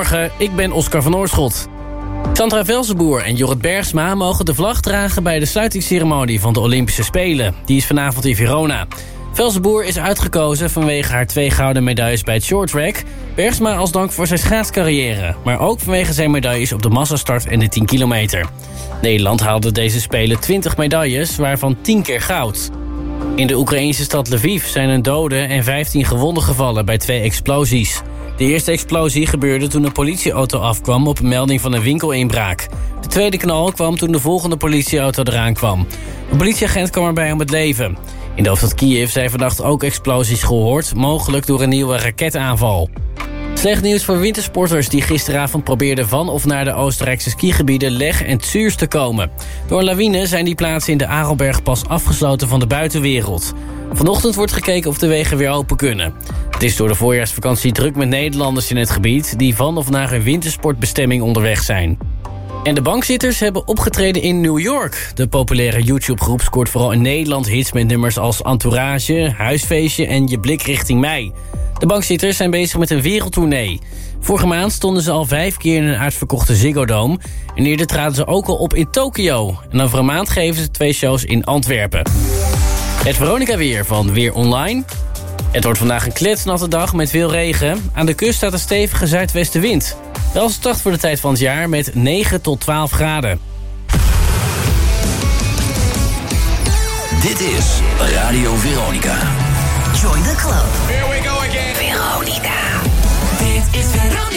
Goedemorgen, ik ben Oscar van Oorschot. Sandra Velzenboer en Jorrit Bergsma mogen de vlag dragen... bij de sluitingsceremonie van de Olympische Spelen. Die is vanavond in Verona. Velzenboer is uitgekozen vanwege haar twee gouden medailles bij het shorttrack. Bergsma als dank voor zijn schaatscarrière. Maar ook vanwege zijn medailles op de massastart en de 10 kilometer. Nederland haalde deze Spelen 20 medailles, waarvan 10 keer goud. In de Oekraïnse stad Lviv zijn een dode en 15 gewonden gevallen bij twee explosies. De eerste explosie gebeurde toen een politieauto afkwam op een melding van een winkelinbraak. De tweede knal kwam toen de volgende politieauto eraan kwam. Een politieagent kwam erbij om het leven. In de hoofdstad Kiev zijn vannacht ook explosies gehoord, mogelijk door een nieuwe raketaanval. Slecht nieuws voor wintersporters die gisteravond probeerden van of naar de Oostenrijkse skigebieden Leg en Zuurs te komen. Door een lawine zijn die plaatsen in de Arelbergpas afgesloten van de buitenwereld. Vanochtend wordt gekeken of de wegen weer open kunnen. Het is door de voorjaarsvakantie druk met Nederlanders in het gebied... die van of naar een wintersportbestemming onderweg zijn. En de bankzitters hebben opgetreden in New York. De populaire YouTube-groep scoort vooral in Nederland hits met nummers als Entourage, Huisfeestje en Je blik richting mij. De bankzitters zijn bezig met een wereldtournee. Vorige maand stonden ze al vijf keer in een uitverkochte Ziggo Dome. En eerder traden ze ook al op in Tokio. En over een maand geven ze twee shows in Antwerpen. Het Veronica weer van Weer Online. Het wordt vandaag een kletsnatte dag met veel regen. Aan de kust staat een stevige zuidwestenwind. Wel start voor de tijd van het jaar met 9 tot 12 graden. Dit is Radio Veronica. Join the club. será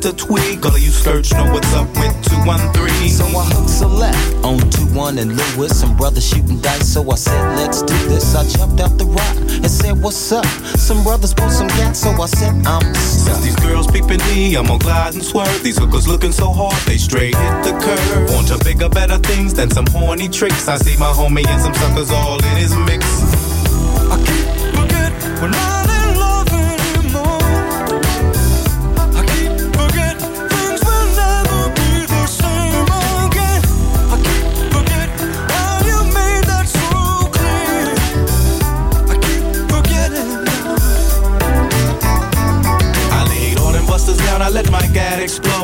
need to tweak. All of you search know what's up with 213. So I hooked a left on 21 and Lewis. Some brothers shooting dice, so I said, let's do this. I jumped out the rock and said, what's up? Some brothers pulled some gas, so I said, I'm Since these girls peeping me, I'm gonna glide and swerve. These hookers looking so hard, they straight hit the curve. Want to bigger, better things than some horny tricks. I see my homie and some suckers all in his mix. I keep forget when I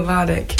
Novadek.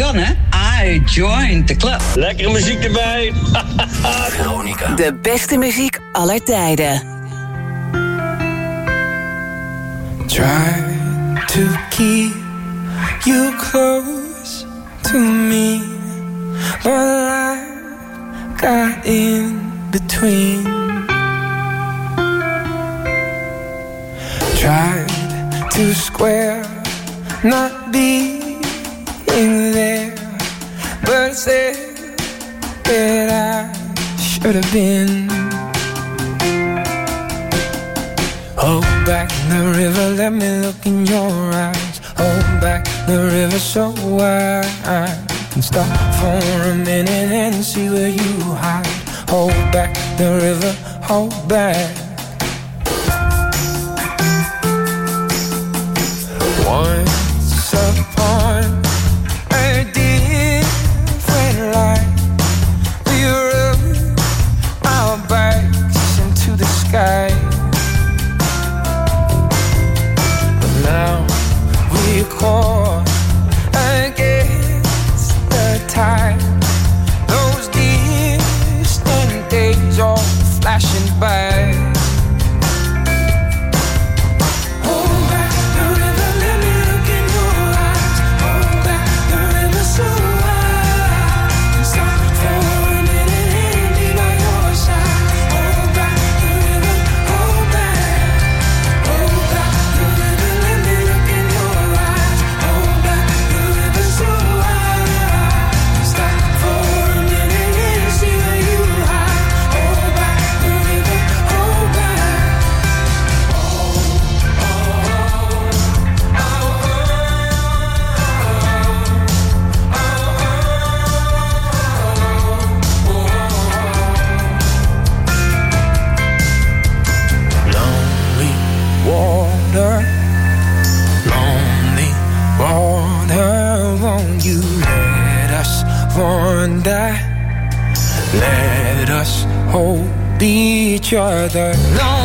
Suzanne. I joined the club. Lekkere muziek erbij. Veronica. De beste muziek aller tijden. Try to keep you close to me. But I got in between. Tried to square not be in. myself that I should have been. Hold back the river, let me look in your eyes. Hold back the river so wide. I can stop for a minute and see where you hide. Hold back the river, hold back. each other. No.